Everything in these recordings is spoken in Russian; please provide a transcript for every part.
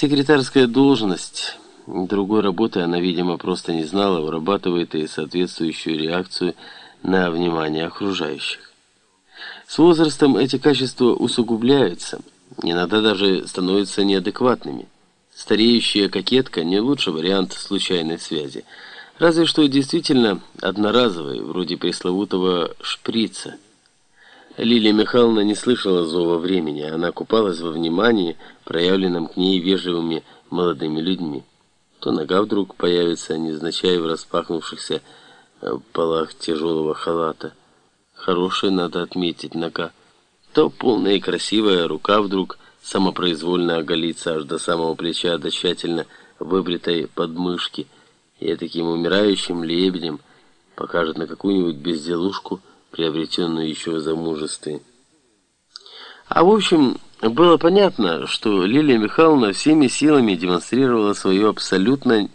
Секретарская должность, другой работы она, видимо, просто не знала, вырабатывает и соответствующую реакцию на внимание окружающих. С возрастом эти качества усугубляются, иногда даже становятся неадекватными. Стареющая кокетка не лучший вариант случайной связи, разве что действительно одноразовый, вроде пресловутого шприца – Лилия Михайловна не слышала зова времени, она купалась во внимании, проявленном к ней вежливыми молодыми людьми. То нога вдруг появится, незначай в распахнувшихся э, полах тяжелого халата. Хорошая, надо отметить, нога. То полная и красивая рука вдруг самопроизвольно оголится аж до самого плеча, до тщательно выбритой подмышки, и таким умирающим лебедем покажет на какую-нибудь безделушку, приобретенную еще в замужестве. А в общем, было понятно, что Лилия Михайловна всеми силами демонстрировала свое абсолютно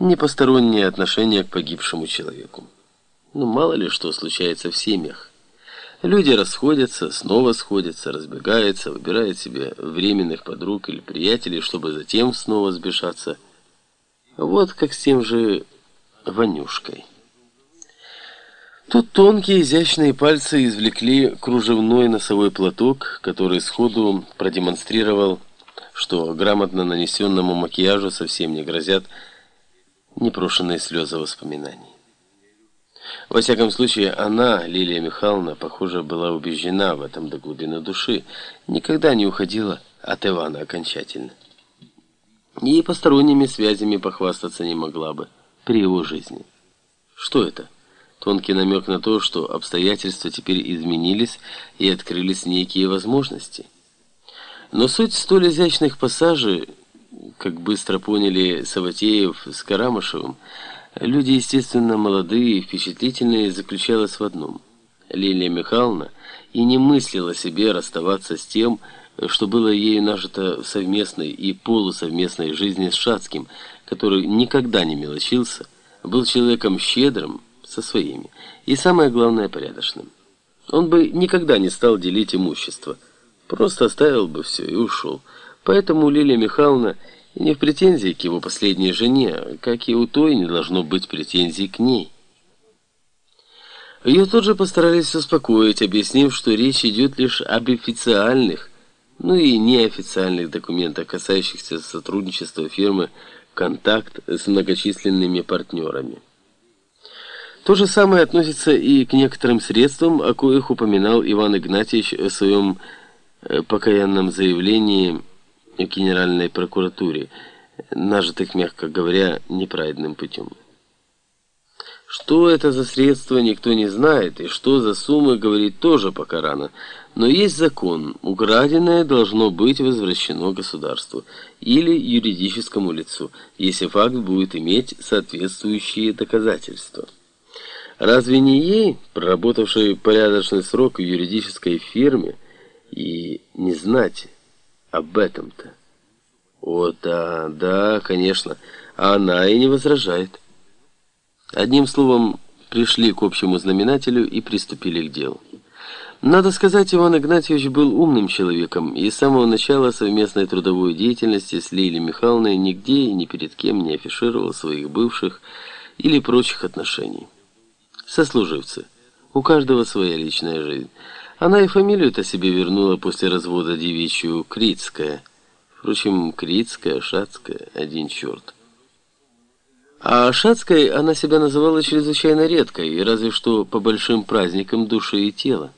непостороннее отношение к погибшему человеку. Ну, мало ли что случается в семьях. Люди расходятся, снова сходятся, разбегаются, выбирают себе временных подруг или приятелей, чтобы затем снова сбежаться. Вот как с тем же Ванюшкой. Тут тонкие изящные пальцы извлекли кружевной носовой платок, который сходу продемонстрировал, что грамотно нанесенному макияжу совсем не грозят непрошенные слезы воспоминаний. Во всяком случае, она, Лилия Михайловна, похоже, была убеждена в этом до глубины души, никогда не уходила от Ивана окончательно. И посторонними связями похвастаться не могла бы при его жизни. Что это? Тонкий намек на то, что обстоятельства теперь изменились и открылись некие возможности. Но суть столь изящных пассажей, как быстро поняли Саватеев с Карамышевым, люди, естественно, молодые и впечатлительные, заключалась в одном. Лилия Михайловна и не мыслила себе расставаться с тем, что было ею нажито в совместной и полусовместной жизни с Шацким, который никогда не мелочился, был человеком щедрым, со своими, и самое главное, порядочным. Он бы никогда не стал делить имущество, просто оставил бы все и ушел. Поэтому Лилия Михайловна не в претензии к его последней жене, как и у той не должно быть претензий к ней. Ее тут же постарались успокоить, объяснив, что речь идет лишь об официальных, ну и неофициальных документах, касающихся сотрудничества фирмы «Контакт» с многочисленными партнерами. То же самое относится и к некоторым средствам, о коих упоминал Иван Игнатьевич в своем э, покаянном заявлении в Генеральной прокуратуре, нажитых, мягко говоря, неправедным путем. Что это за средства, никто не знает, и что за суммы, говорить тоже пока рано. Но есть закон, украденное должно быть возвращено государству или юридическому лицу, если факт будет иметь соответствующие доказательства. Разве не ей, проработавшей порядочный срок в юридической фирме, и не знать об этом-то? О, да, да, конечно, она и не возражает. Одним словом, пришли к общему знаменателю и приступили к делу. Надо сказать, Иван Игнатьевич был умным человеком и с самого начала совместной трудовой деятельности с Лилией Михайловной нигде и ни перед кем не афишировал своих бывших или прочих отношений сослуживцы. У каждого своя личная жизнь. Она и фамилию-то себе вернула после развода девичью Крицкая. Впрочем, Крицкая, Шацкая – один черт. А Шацкой она себя называла чрезвычайно редко, и разве что по большим праздникам души и тела.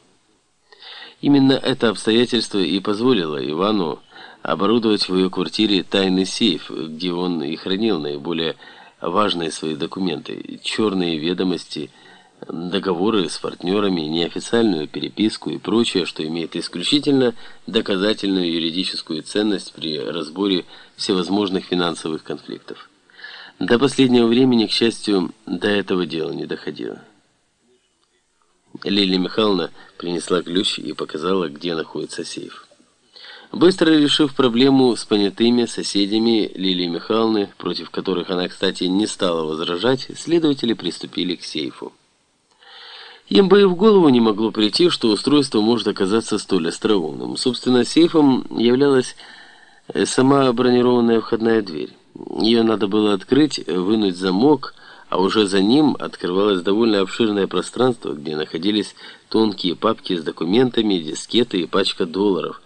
Именно это обстоятельство и позволило Ивану оборудовать в ее квартире тайный сейф, где он и хранил наиболее важные свои документы, черные ведомости – договоры с партнерами, неофициальную переписку и прочее, что имеет исключительно доказательную юридическую ценность при разборе всевозможных финансовых конфликтов. До последнего времени, к счастью, до этого дела не доходило. Лилия Михайловна принесла ключ и показала, где находится сейф. Быстро решив проблему с понятыми соседями Лилии Михайловны, против которых она, кстати, не стала возражать, следователи приступили к сейфу. Им бы и в голову не могло прийти, что устройство может оказаться столь остроумным. Собственно, сейфом являлась Сама бронированная входная дверь. Ее надо было открыть, вынуть замок, а уже за ним открывалось довольно обширное пространство, где находились тонкие папки с документами, дискеты и пачка долларов –